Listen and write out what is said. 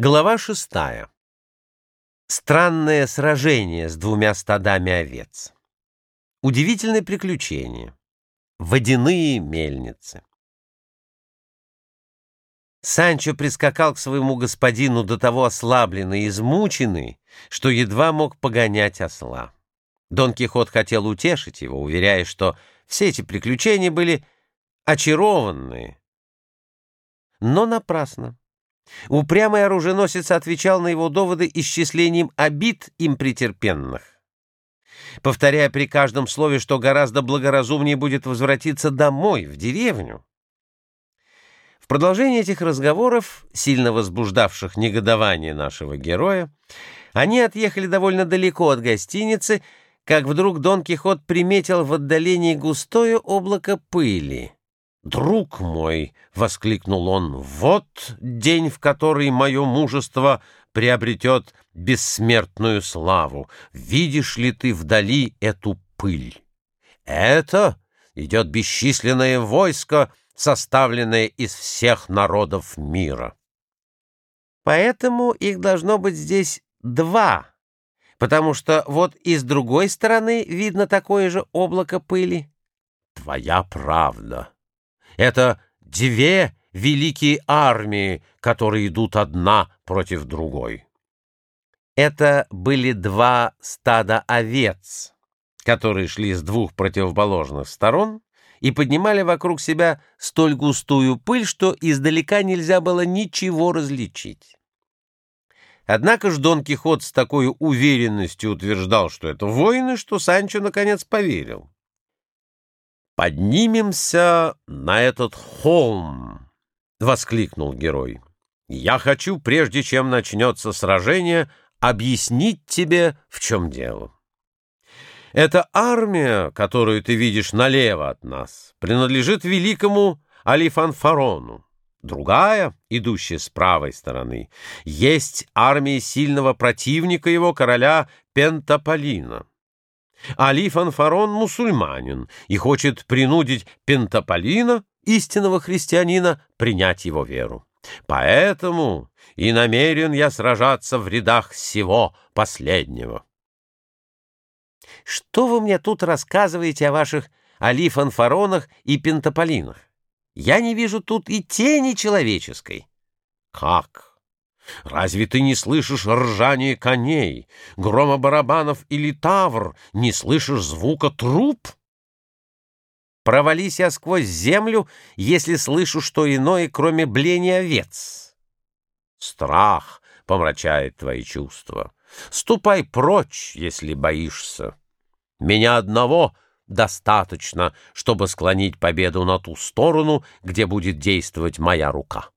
Глава шестая. Странное сражение с двумя стадами овец. Удивительное приключение. Водяные мельницы. Санчо прискакал к своему господину до того ослабленный и измученный, что едва мог погонять осла. Дон Кихот хотел утешить его, уверяя, что все эти приключения были очарованные. Но напрасно. Упрямый оруженосец отвечал на его доводы исчислением обид им претерпенных, повторяя при каждом слове, что гораздо благоразумнее будет возвратиться домой, в деревню. В продолжение этих разговоров, сильно возбуждавших негодование нашего героя, они отъехали довольно далеко от гостиницы, как вдруг Дон Кихот приметил в отдалении густое облако пыли. «Друг мой!» — воскликнул он. «Вот день, в который мое мужество приобретет бессмертную славу. Видишь ли ты вдали эту пыль? Это идет бесчисленное войско, составленное из всех народов мира. Поэтому их должно быть здесь два, потому что вот и с другой стороны видно такое же облако пыли. Твоя правда». Это две великие армии, которые идут одна против другой. Это были два стада овец, которые шли с двух противоположных сторон и поднимали вокруг себя столь густую пыль, что издалека нельзя было ничего различить. Однако ж Дон Кихот с такой уверенностью утверждал, что это воины, что Санчо наконец поверил. «Поднимемся на этот холм!» — воскликнул герой. «Я хочу, прежде чем начнется сражение, объяснить тебе, в чем дело. Эта армия, которую ты видишь налево от нас, принадлежит великому Алифанфарону. Другая, идущая с правой стороны, есть армия сильного противника его, короля Пентаполина. Али Фанфарон мусульманин и хочет принудить Пентаполина, истинного христианина, принять его веру. Поэтому и намерен я сражаться в рядах всего последнего. Что вы мне тут рассказываете о ваших Али Фанфаронах и Пентаполинах? Я не вижу тут и тени человеческой. Как? Разве ты не слышишь ржание коней, грома барабанов или тавр, не слышишь звука труп? Провались я сквозь землю, если слышу что иное, кроме бления овец. Страх помрачает твои чувства. Ступай прочь, если боишься. Меня одного достаточно, чтобы склонить победу на ту сторону, где будет действовать моя рука.